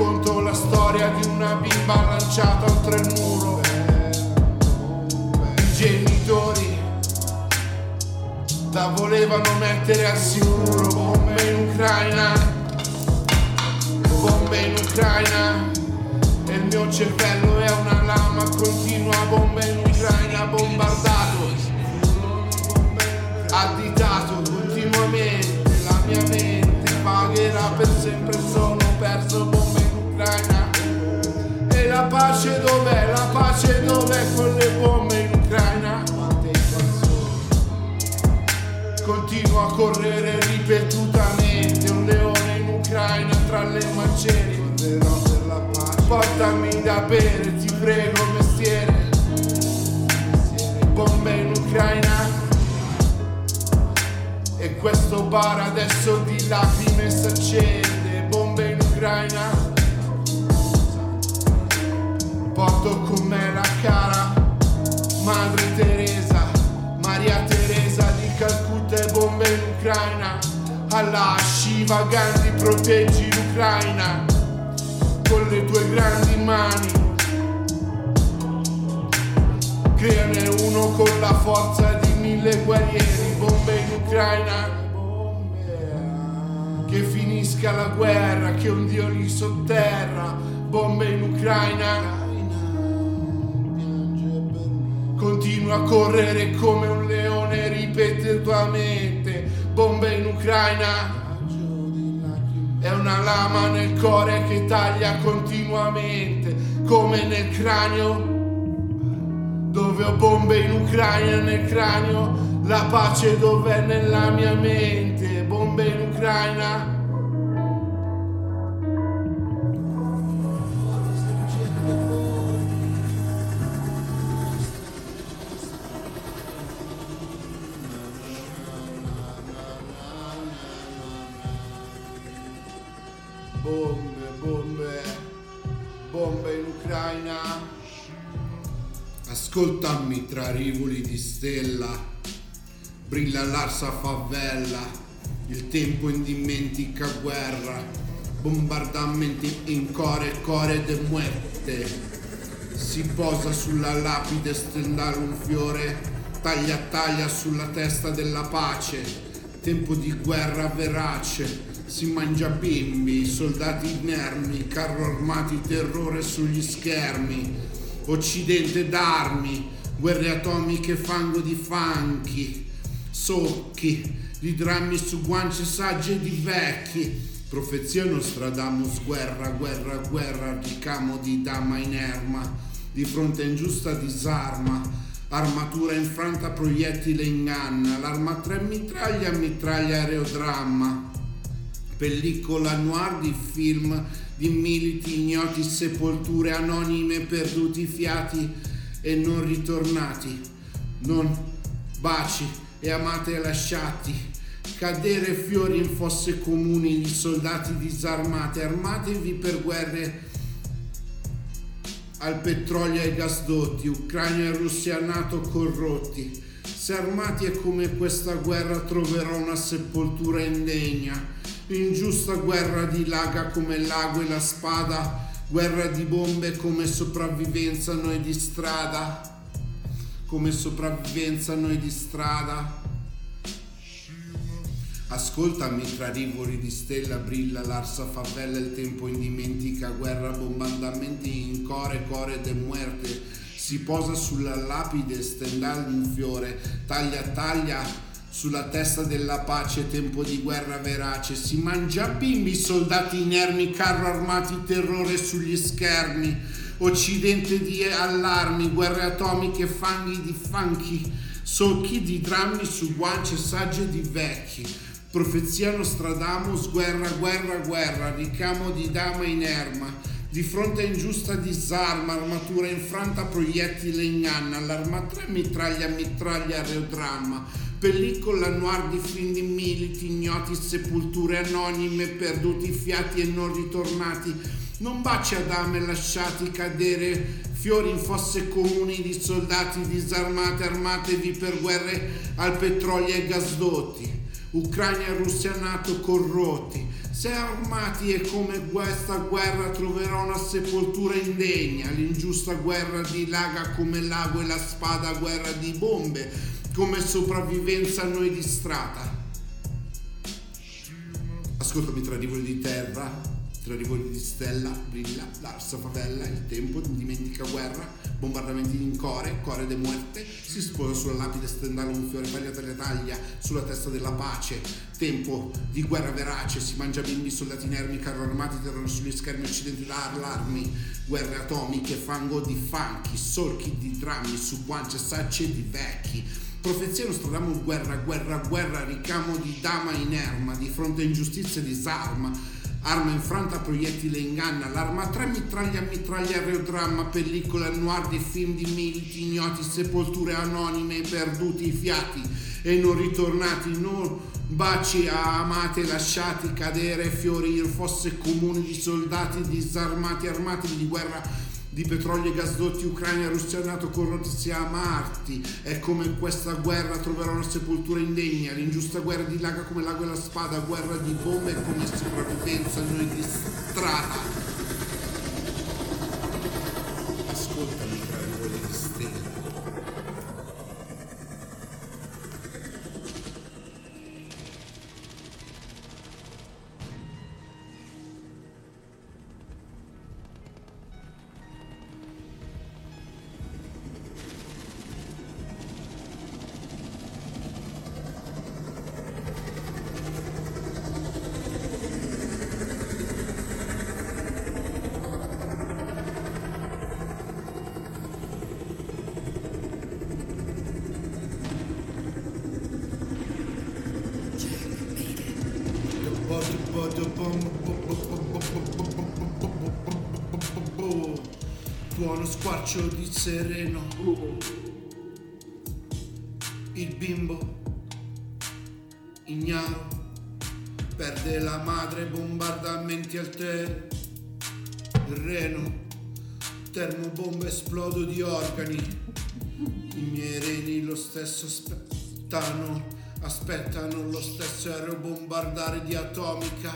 racconto la storia di una bimba lanciata oltre il muro. I genitori la volevano mettere al sicuro. Bombe in Ucraina. Bombe in Ucraina. E il mio cervello è una lama continua. Bombe in Ucraina bombardato. Additato continuamente. La mia mente pagherà per sempre. Sono perso pace dov'è? La pace dov'è con le bombe in Ucraina? Continuo a correre ripetutamente, un leone in Ucraina tra le macerie. Portami da bere, ti prego, mestiere. Bombe in Ucraina. E questo bar adesso di lacrime s'accende. Bombe in Ucraina. Porto con me la cara Madre Teresa, Maria Teresa di Calcutta e bombe in Ucraina. Allah Shiva Gandhi proteggi l'Ucraina con le tue grandi mani. Creane uno con la forza di mille guerrieri, bombe in Ucraina. Che finisca la guerra, che un dio li sotterra, bombe in Ucraina. Continua a correre come un leone ripetutamente, bombe in Ucraina. È una lama nel cuore che taglia continuamente, come nel cranio. Dove ho bombe in Ucraina nel cranio, la pace dov'è nella mia mente, bombe in Ucraina. Tra rivoli di stella, brilla l'arsa favela, il tempo indimentica guerra, bombardamenti in core, core de muerte. Si posa sulla lapide stendale un fiore, taglia taglia sulla testa della pace, tempo di guerra verace, si mangia bimbi, soldati inermi, carro armati, terrore sugli schermi, occidente d'armi, guerre atomiche, fango di fanchi, socchi, di drammi su guance sagge di vecchi, profezia Nostradamus, guerra, guerra, guerra, ricamo di dama inerma, di fronte ingiusta disarma, armatura infranta, proiettile inganna, l'arma 3 mitraglia, mitraglia aerodramma, pellicola noir di film di militi ignoti, sepolture anonime, perduti fiati e non ritornati, non baci e amate lasciati, cadere fiori in fosse comuni di soldati disarmati, armatevi per guerre al petrolio e ai gasdotti, Ucraina e Russia NATO corrotti. Se armati è come questa guerra troverò una sepoltura indegna. Ingiusta guerra dilaga come lago e la spada, guerra di bombe come sopravvivenza noi di strada, come sopravvivenza noi di strada. Ascoltami tra rivoli di stella brilla l'arsa favela il tempo indimentica guerra bombardamenti in core core de muerte. Si posa sulla lapide stendal un fiore taglia taglia sulla testa della pace tempo di guerra verace si mangia bimbi soldati inermi carro armati terrore sugli schermi Occidente di allarmi, guerre atomiche, fanghi di funky, socchi di drammi su guance sagge di vecchi. Profezia Nostradamus, guerra, guerra, guerra, ricamo di dama in erma. Di fronte a ingiusta disarma, armatura infranta, proiettile inganna, l'arma 3 mitraglia, mitraglia, aerodramma pellicola noir di film di militi, ignoti, sepolture anonime, perduti fiati e non ritornati. Non baci a dame lasciati cadere fiori in fosse comuni di soldati disarmati, armatevi per guerre al petrolio e gasdotti. Ucraina e Russia nato corrotti. Se armati e come questa guerra troverò una sepoltura indegna, l'ingiusta guerra dilaga come l'ago e la spada guerra di bombe come sopravvivenza a noi di strada. Ascoltami tra rivoli di terra, tra rivoli di stella, brilla, l'arsa favella, il tempo, dimentica guerra, bombardamenti in core, core de muerte, si sposa sulla lapide stendale un fiore, taglia taglia taglia, sulla testa della pace, tempo di guerra verace, si mangia bimbi, soldati inermi, carro armati, terrano sugli schermi occidenti da allarmi, guerre atomiche, fango di fanchi, solchi di drammi, su guance sacce di vecchi, Profezia Nostradamus, guerra, guerra, guerra, ricamo di dama in erma, di fronte a ingiustizia disarma, arma infranta, proiettile inganna, l'arma 3 mitraglia, mitraglia, aerodramma, pellicola noir di film di militi ignoti, sepolture anonime, perduti fiati e non ritornati, non baci a amate lasciati cadere, fiori fosse comuni di soldati disarmati, armati di guerra di petrolio e gasdotti Ucraina e Russia nato corrotti sia amarti è come questa guerra troverò una sepoltura indegna l'ingiusta guerra dilaga come l'ago e la spada guerra di bombe e come sopravvivenza noi di strada Il bimbo ignaro perde la madre, bombardamenti al terreno. Termobombe esplodo di organi. I miei reni lo stesso aspettano aspettano lo stesso aereo bombardare di atomica.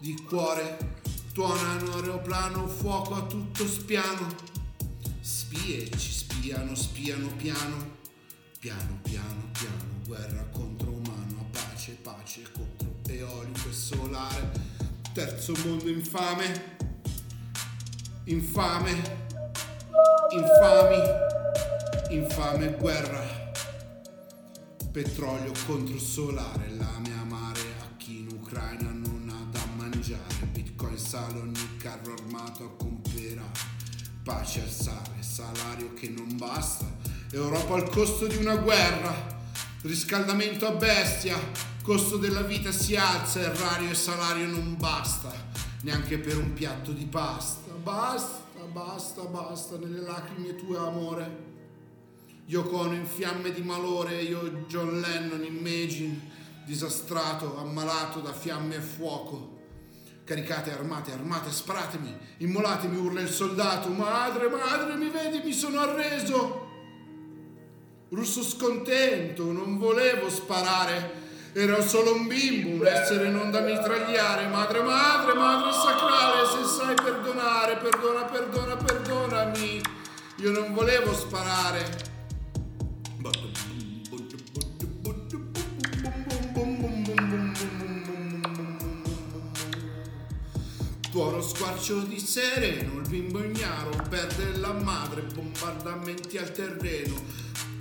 Di cuore tuonano aeroplano, fuoco a tutto spiano. Spie ci spiano, spiano piano, piano, piano, piano, guerra contro umano, a pace, pace contro eolico e solare. Terzo mondo infame, infame, infami, infame guerra. Petrolio contro solare, lame amare a chi in Ucraina non ha da mangiare, bitcoin sale ogni carro armato a comprare, pace al sale, salario che non basta, Europa al costo di una guerra, riscaldamento a bestia, costo della vita si alza, erario e salario non basta, neanche per un piatto di pasta, basta, basta, basta, nelle lacrime tue amore. Yoko Ono in fiamme di malore, io John Lennon Imagine, disastrato, ammalato da fiamme e fuoco. Caricate, armate, armate, sparatemi, immolatemi, urla il soldato. Madre, madre, mi vedi, mi sono arreso. Russo scontento, non volevo sparare. Ero solo un bimbo, un essere non da mitragliare. Madre, madre, madre sacrale, se sai perdonare, perdona, perdona, perdonami. Io non volevo sparare. Tuono squarcio di sereno, il bimbo ignaro perde la madre, bombardamenti al terreno,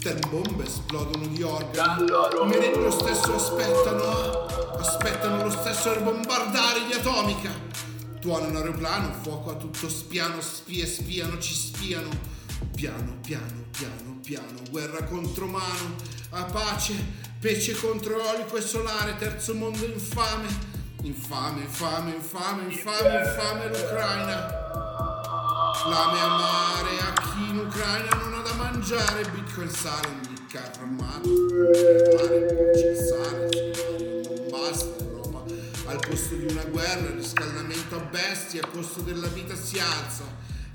termobombe esplodono di organi, i lo stesso aspettano, aspettano lo stesso per bombardare di atomica. Tuona un aeroplano, fuoco a tutto spiano, spie spiano, ci spiano. Piano, piano, piano, piano, guerra contro mano, a pace, pece contro eolico e solare, terzo mondo infame. Infame, infame, infame, infame, infame l'Ucraina. Lame amare a chi in Ucraina non da mangiare, bitcoin sale ogni carro armato. Mare, sale, non basta Europa. Al posto di una guerra, il riscaldamento a bestia, a costo della vita si alza.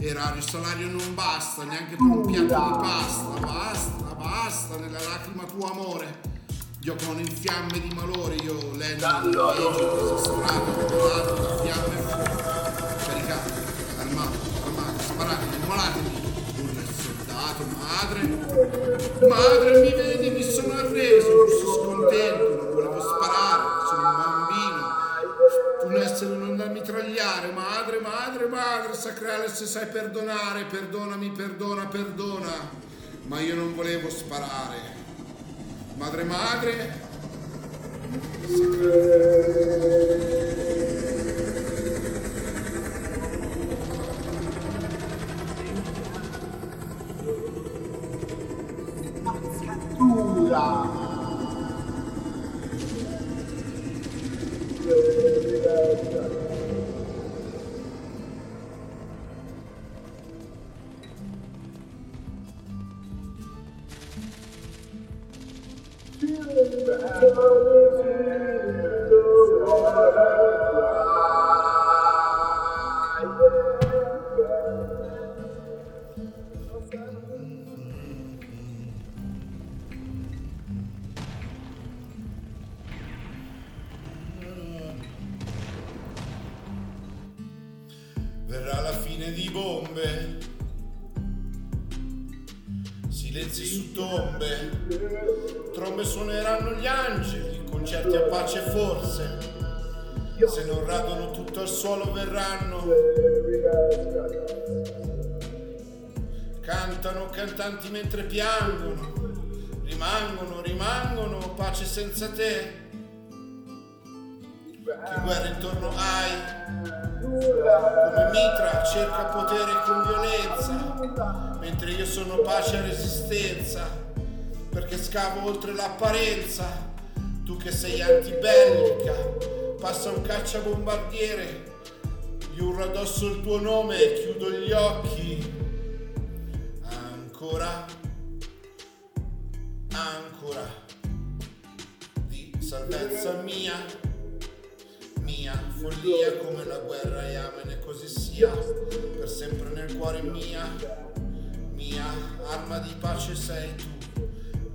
Erario salario non basta, neanche per un piatto di pasta. Basta, basta, nella lacrima tuo amore. Giocano in fiamme di malore, io lento, legge, esasprato, volato da fiamme e fuoco. Caricato, armato, armato, sparato, immolatevi. Soldato, madre. Madre, mi vedi, mi sono arreso, sono scontento, non volevo sparare, sono un bambino. Non essere non da mitragliare, madre, madre, madre, sacrale, se sai perdonare, perdonami, perdona, perdona. Ma io non volevo sparare. Madre, madre. Verrà cantanti mentre piangono. Rimangono, rimangono, pace senza te. Che guerra intorno hai? Come mitra cerca potere con violenza, mentre io sono pace e resistenza, perché scavo oltre l'apparenza. Tu che sei antibellica, passa un cacciabombardiere, gli urlo addosso il tuo nome e chiudo gli occhi. Ancora, ancora, di salvezza mia mia, follia come la guerra e amen e così sia, per sempre nel cuore mia, mia, arma di pace sei tu,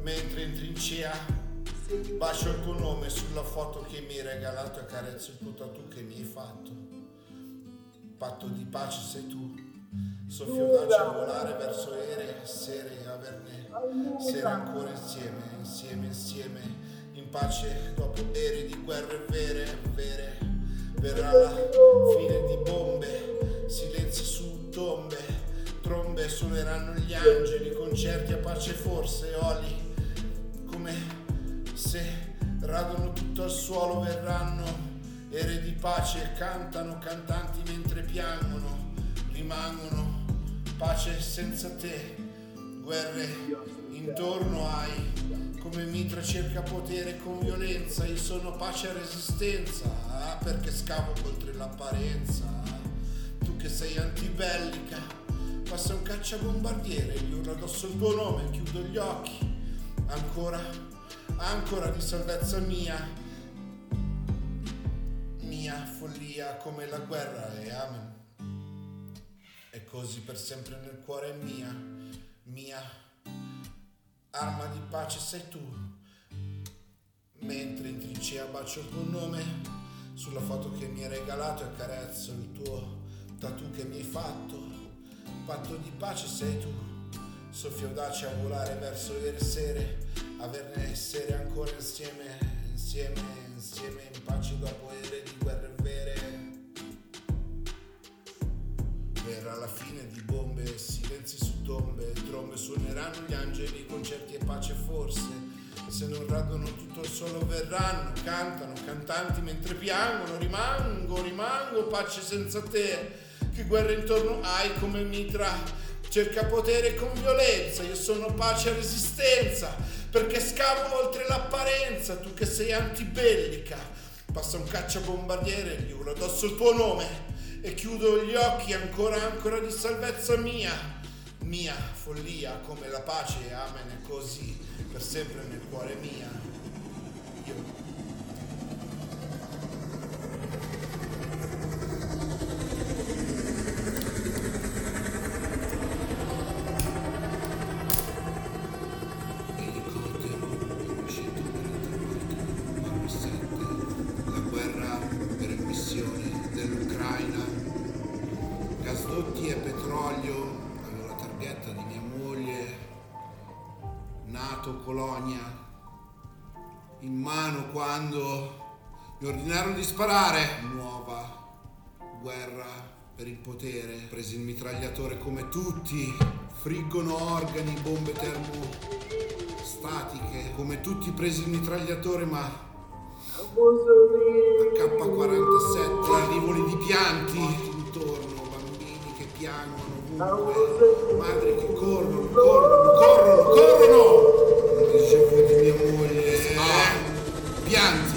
mentre in trincea bacio il tuo nome sulla foto che mi hai regalato e carezzo il tuo tatu che mi hai fatto. Patto di pace sei tu, soffio a volare verso ere sere e averne. Sere ancora insieme, insieme, insieme, in pace dopo ere di guerre vere, vere. Verrà la fine di bombe, silenzi su tombe, trombe suoneranno gli angeli, concerti a pace forse, oli, come se radono tutto al suolo verranno, ere di pace cantano cantanti mentre piangono, rimangono, pace senza te, guerre intorno hai come mitra cerca potere con violenza, io sono pace e resistenza, ah, perché scavo oltre l'apparenza. Tu che sei antibellica, passa un cacciabombardiere, gli urlo addosso il tuo nome, chiudo gli occhi. Ancora, ancora di salvezza mia, mia follia come la guerra e amen. E così per sempre nel cuore mia, mia arma di pace sei tu. Mentre in trincea bacio il tuo nome sulla foto che mi hai regalato e accarezzo il tuo tatu che mi hai fatto. Patto di pace sei tu. Soffio audace a volare verso le sere, averne essere ancora insieme, insieme, insieme in pace dopo ere di guerre vere. Verrà la fine di bombe, silenzi su tombe, trombe suoneranno gli angeli, concerti e pace forse. se non radono tutto il solo verranno, cantano, cantanti mentre piangono, rimango, rimango, pace senza te, che guerra intorno hai come mitra, cerca potere con violenza, io sono pace e resistenza, perché scavo oltre l'apparenza, tu che sei antibellica, passa un cacciabombardiere, gli urlo addosso il tuo nome e chiudo gli occhi ancora ancora di salvezza mia mia follia come la pace, amen, così per sempre nel cuore mia. Io di sparare. Nuova guerra per il potere, presi il mitragliatore come tutti, friggono organi, bombe termostatiche, come tutti presi il mitragliatore ma K47, rivoli di pianti intorno, bambini che piangono ovunque, madri che corrono, corrono, corrono, corrono. Dicevo di mia moglie, ah, pianti.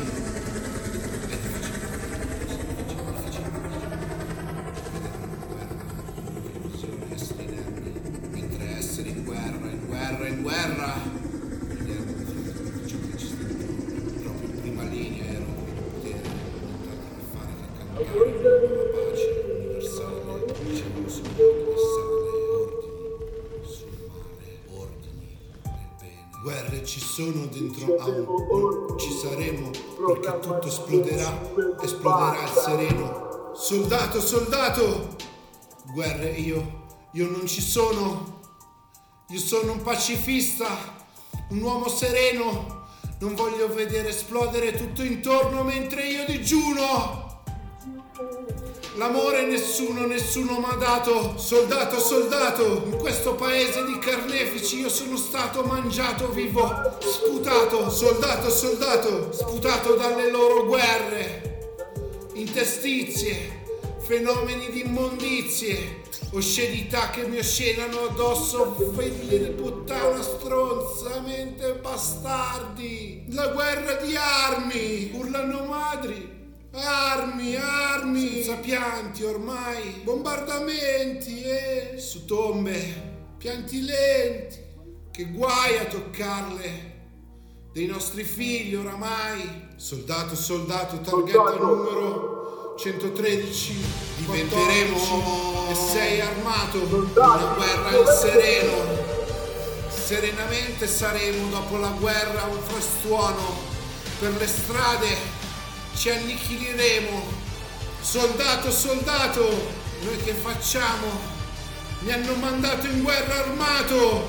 Esploderà, il sereno. Soldato, soldato! Guerre io, io non ci sono. Io sono un pacifista, un uomo sereno. Non voglio vedere esplodere tutto intorno mentre io digiuno. L'amore nessuno, nessuno mi ha dato. Soldato, soldato, in questo paese di carnefici io sono stato mangiato vivo, sputato. Soldato, soldato, sputato dalle loro guerre. Interstizie, fenomeni di immondizie, oscenità che mi oscenano addosso, figli di puttana stronzamente bastardi. La guerra di armi, urlano madri. Armi, armi, senza pianti ormai, bombardamenti e eh, su tombe, pianti lenti, che guai a toccarle, dei nostri figli oramai. Soldato, soldato, targhetta numero 113, diventeremo e sei armato, una guerra in sereno. Serenamente saremo dopo la guerra un frastuono per le strade ci annichiliremo. Soldato, soldato, noi che facciamo? Mi hanno mandato in guerra armato.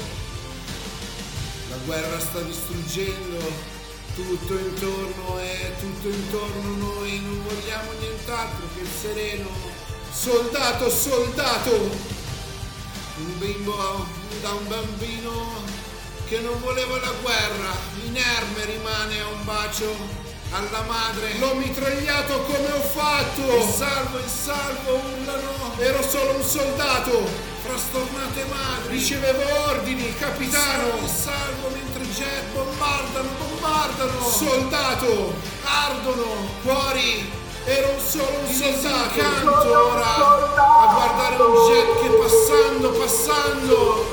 La guerra sta distruggendo tutto intorno e tutto intorno noi non vogliamo nient'altro che il sereno. Soldato, soldato! Un bimbo da un bambino che non voleva la guerra, inerme rimane a un bacio alla madre. L'ho mitragliato come ho fatto. Il salvo il salvo urlano ero solo un soldato. Frastornate madri. Ricevevo ordini capitano. Il salvo mentre jet bombardano bombardano. Soldato. Ardono. Cuori. Ero solo un soldato. canto ora a guardare un jet che passando passando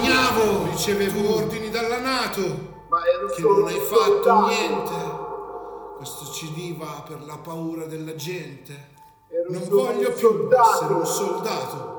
ignavo ricevevo ordini dalla Nato che non hai fatto niente questo CD va per la paura della gente. Non voglio più essere un soldato. Soldato,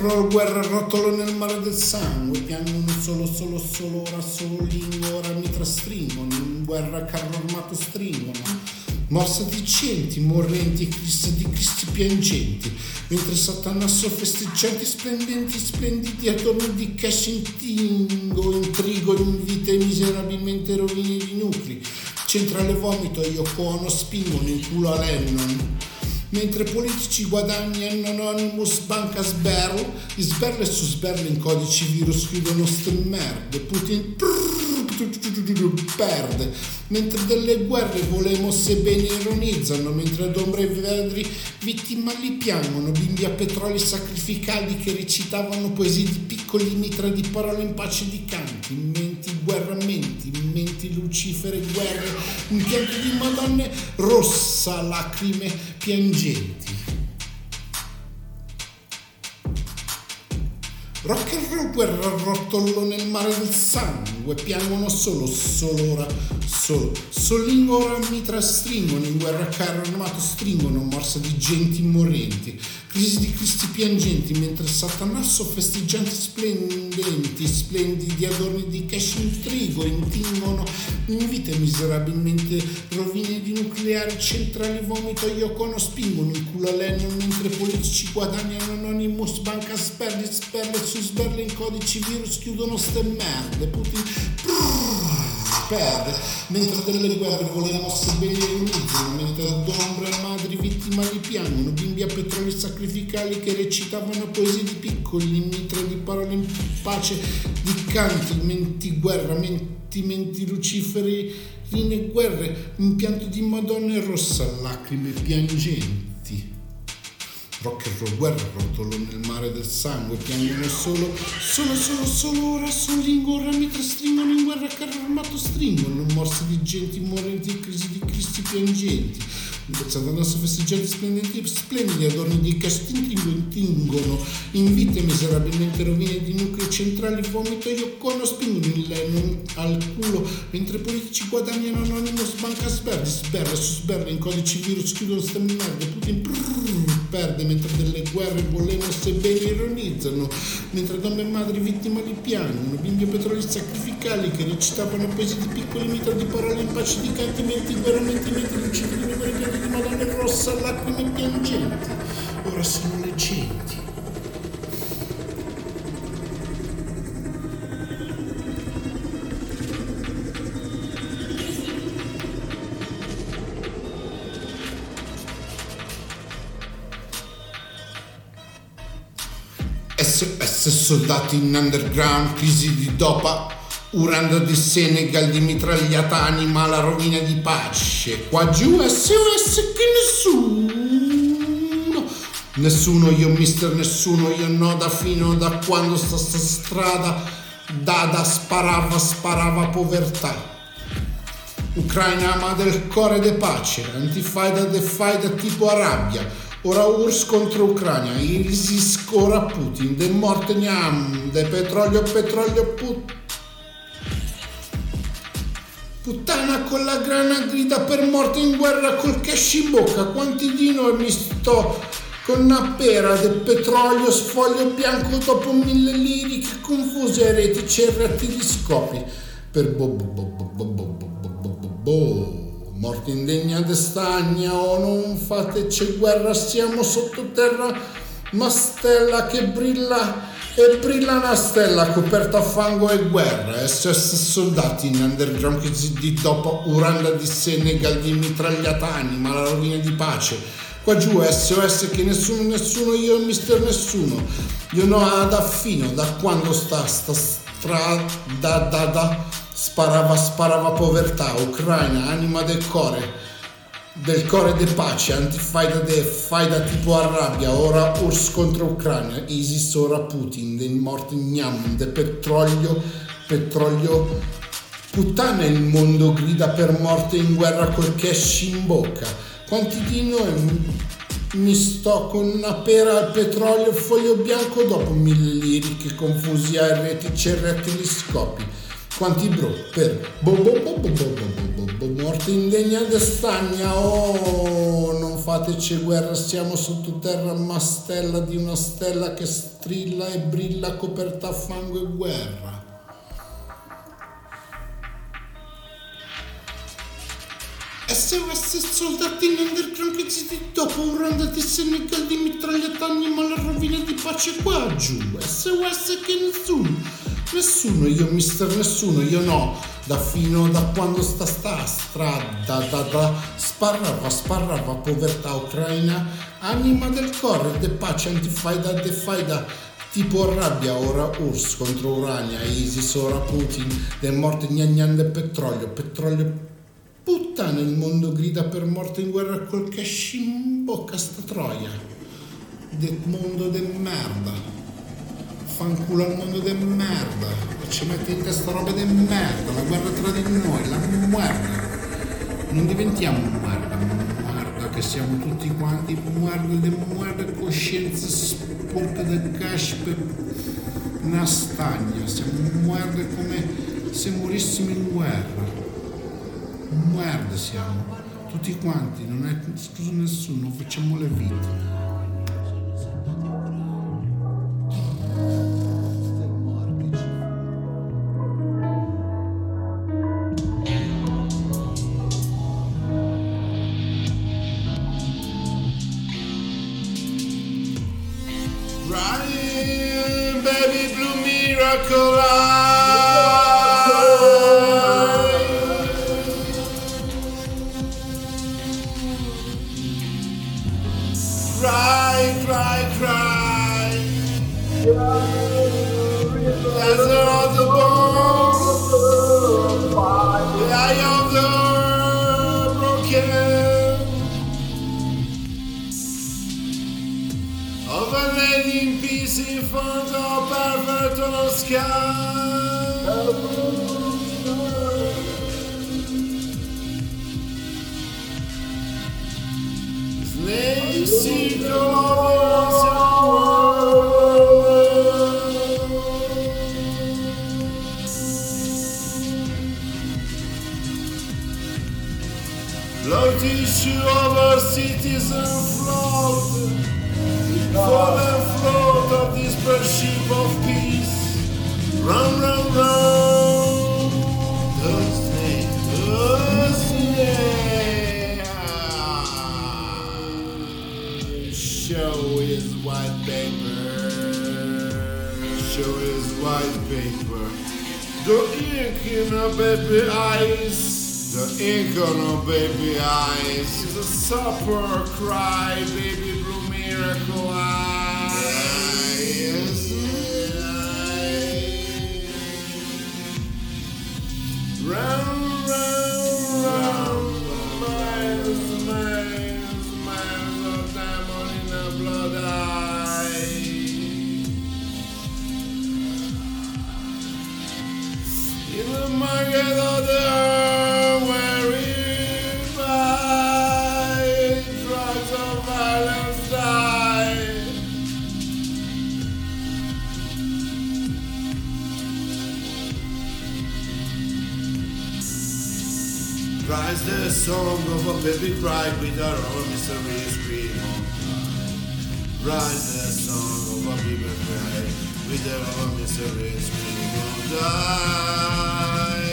Roll, guerra, rotolo nel mare del sangue, piangono solo, solo, solo, ora solo lingue, ora mi trastringono, in guerra carro armato stringono. Morsa di centi, morrenti, Cristo di Cristi piangenti, mentre Satanasso festeggianti, splendenti, splendidi, attorno di cash intingo, intrigo, invite miserabilmente rovine di nuclei, centrale vomito, io cono spingono in culo a Lennon mentre politici guadagnano Anonymous, banca sberl, sberle su sberle in codici virus chiudono ste merde, Putin perde, mentre delle guerre volemos e bene ironizzano, mentre ad ombre e vedri vittime li piangono, bimbi a petroli sacrificali che recitavano poesie di piccoli mitra di parole in pace di canti, menti lucifere guerre, impianti di madonne rossa, lacrime piangenti. Rock and roll, guerra, rotolo nel mare del sangue, piangono solo, solo ora, solo. Solingo ora mitra stringono, in guerra carro armato stringono, morsa di genti morenti, crisi di cristi piangenti, mentre Satanasso festeggianti splendenti, splendidi adorni di cash intrigo, intingono in vita miserabilmente rovine di nucleari centrali, vomito Yokono spingono in culo a Lennon, mentre politici guadagnano Anonymous, banca sperli, sperle su sberle in codici virus chiudono ste merde, Putin perde, mentre delle guerre volevano sebbene ironizzano, mentre d'ombre madri vittime li piangono, bimbi a petroli sacrificali che recitavano poesie di piccoli, mitra di parole in pace, di canti, menti guerra, menti, menti luciferi, rine guerre, impianto di Madonna rossa, lacrime piangenti. Rock and roll, guerra, rotolo nel mare del sangue, piangono solo, solo, solo, solo ora, solo in guerra, mentre stringono in guerra, carro armato stringono, morse di genti morenti, crisi di cristi piangenti. Satanasso festeggianti splendenti, splendidi adorni di casting intingono, in vite miserabilmente rovine di nuclei centrali, vomito io cono spingono il Lennon al culo, mentre politici guadagnano anonimo sbanca sberle, sberle su sberle, in codici virus chiudono ste merde, Putin prrr, perde, mentre delle guerre volevano sebbene ironizzano, mentre donne e madri vittime li piangono, bimbi e petroli sacrificali che recitavano poesie di piccoli mitra di parole in pace di canti, menti, veramente, menti, lucidi, di pianti di madonna rossa, lacrime piangenti, ora sono leggenti. SS soldati in underground, crisi di dopa, uranda di Senegal di mitragliata anima alla rovina di pace. Qua giù SOS che nessuno, nessuno io mister nessuno, io no da fino da quando sta sta strada, Dada sparava, sparava povertà. Ucraina ama del core de pace, antifaida de faida tipo Arabia, ora URSS contro Ucraina, ISIS ora Putin, de morte gnam, de petrolio petrolio put... Puttana con la grana grida per morte in guerra col cash in bocca, quanti di noi mi sto con una pera del petrolio sfoglio bianco dopo mille liriche confuse eretici e rettili scopi per bo bo bo bo bo bo bo bo bo morte indegna de stagna o non fateci guerra siamo sottoterra ma stella che brilla e brilla una stella coperta a fango e guerra. SS soldati in underground che di dopo uranda di Senegal di mitragliata anima la rovina di pace. Qua giù SOS che nessuno nessuno io e mister nessuno. Io no ad affino da quando sta sta strada da da sparava sparava povertà. Ucraina anima del core del core de pace antifaida de faida tipo arrabbia ora URSS contro Ucraina ISIS ora Putin del morte gnam de petrolio petrolio puttana il mondo grida per morte in guerra col cash in bocca. Quanti di noi mi sto con una pera al petrolio foglio bianco dopo mille liriche confusi a eretici e rettili scopi. Quanti bro per bo bo bo bo bo bo morte indegna de stagna oh non fa fateci guerra, siamo sottoterra, ma stella di una stella che strilla e brilla coperta a fango e guerra. SOS soldati in underground che zitti dopo un round di Senegal di mitragliatani ma la rovina di pace qua giù SOS che nessuno nessuno io mister nessuno io no da fino da quando sta sta strada da da sparrava sparrava povertà ucraina anima del cuore de pace antifaida de faida tipo rabbia ora URSS contro Urania ISIS ora Putin de morte gnagnan de petrolio petrolio Puttana il mondo grida per morte in guerra col cash in bocca sta troia. Del mondo de merda. Fanculo al mondo de merda. Ci mette in testa roba de merda. La guerra tra di noi, la merda. Non diventiamo merda, merda che siamo tutti quanti merda de merda, coscienza sporca del cash per una stagna. Siamo merda come se morissimo in guerra merda siamo, tutti quanti, non è escluso nessuno, facciamo le vite. Broken. Of a lady in peace in front of perfect on the sky. Snakes circle ink baby eyes the ink on baby eyes is a supper cry, baby blue miracle eyes. Round, song of a baby cry with our own misery scream on. Rise the song of a baby cry with our own misery scream on die.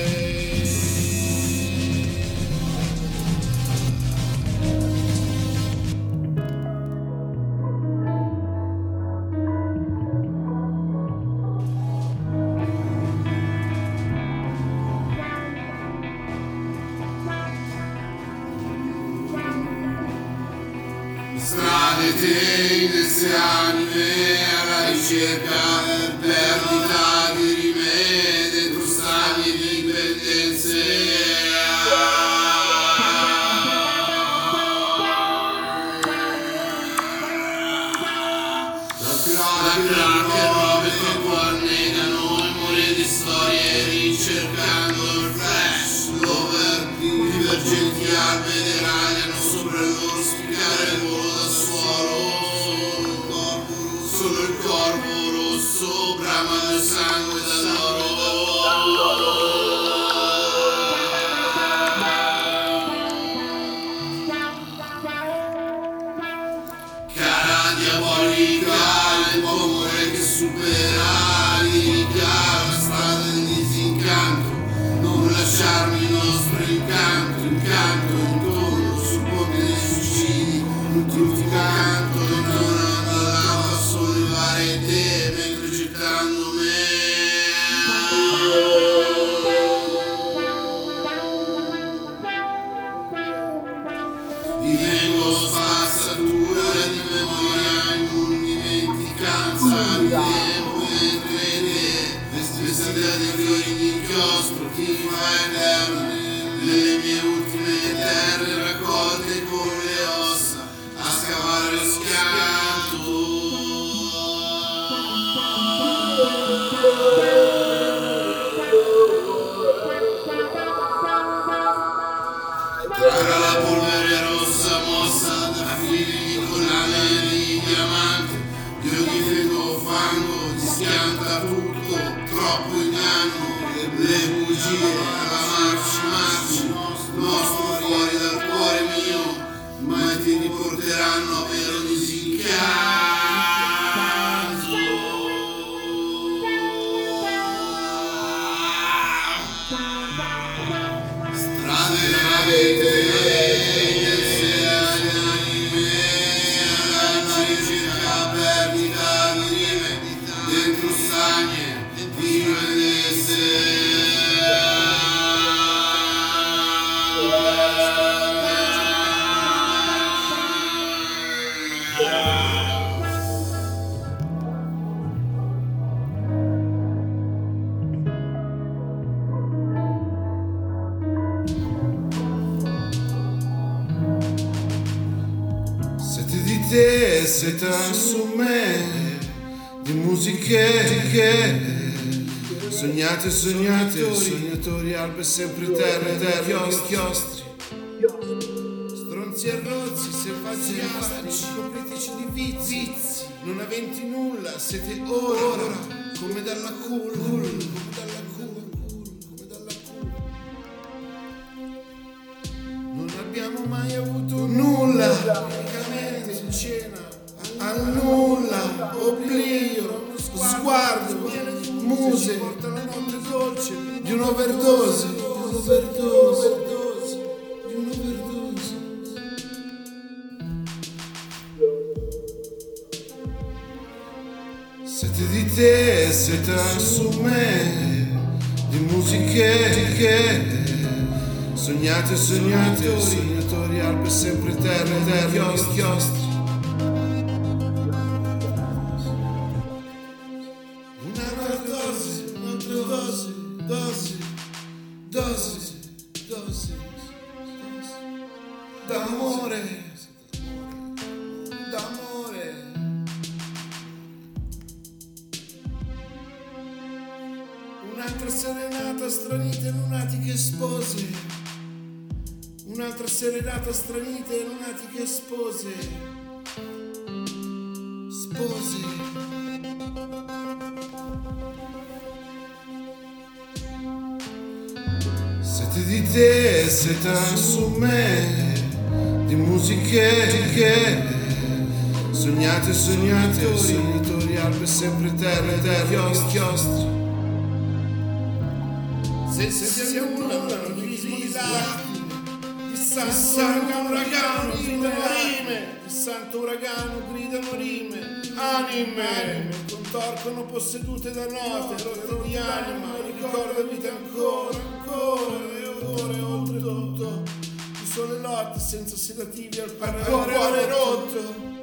Alla ricerca Siete di te, siete su me, di musiche che sognate, sognate, sognatori, albe sempre terre, terre, chiostri, rozzi, selvaggi astri, copritici di vizi, non aventi nulla, siete ora, come dalla culla, come dalla culla, musiche che Sognate, sognate, sognatori, albe sempre terre, terre, chiostri. Un'altra siete su me, di musiche che sognate, sognate, sognatori, albe sempre terre, terre, chiostri. Se siamo un organismo di lacrime, di santo uragano gridano rime, di santo uragano gridano rime, anime, contorcono possedute da note, rotte di anima, ricorda vita ancora, ancora e ora e oltre tutto. Ci sono le lotte senza sedativi al cuore rotto.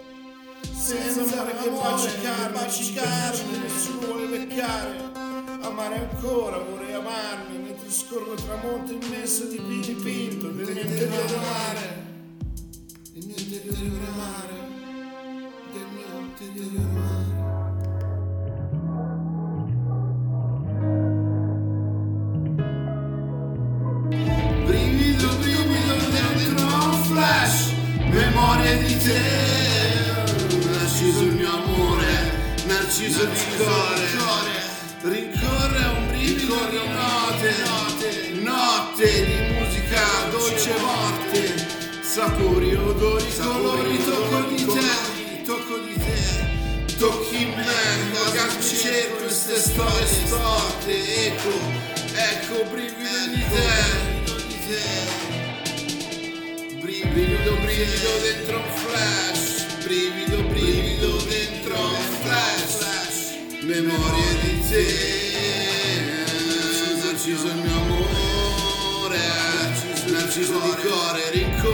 Senza amore che bacicarmi, bacicarmi, nessuno vuole leccare. Amare ancora, vorrei amarmi, mentre scorro il tramonto immenso di dipinto del mio interiore mare. Il mio interiore mare. Del mio interiore mare. Brivido, brivido dentro un flash, memoria di te. Narciso il mio amore, narciso di cuore. Rincorre un brivido di note, notte di musica, dolce morte. Sapori, odori, colori, queste storie storte, ecco, ecco brivido di te, brivido, brivido dentro un flash, brivido, brivido dentro un flash, memorie di te, narciso il mio amore, narciso di cuore, rincorrere,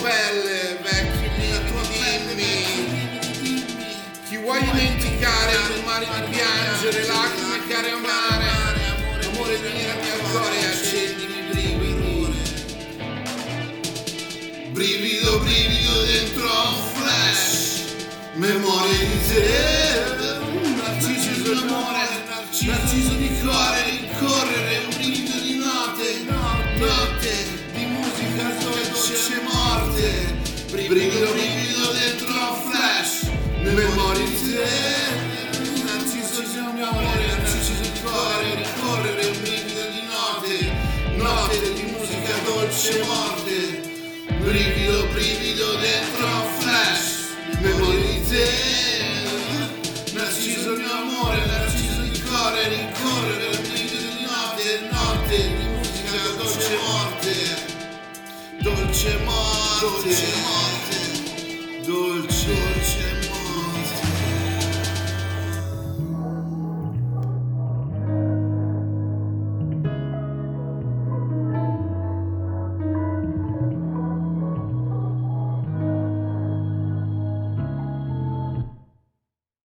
tua pelle, vecchi lividi, dimmi, chi vuoi dimenticare, mare di piangere, dolce morte Brivido, brivido dentro flash te Narciso mio amore, narciso di cuore Rincorrere il brivido di notte Notte di musica dolce morte Dolce morte Dolce morte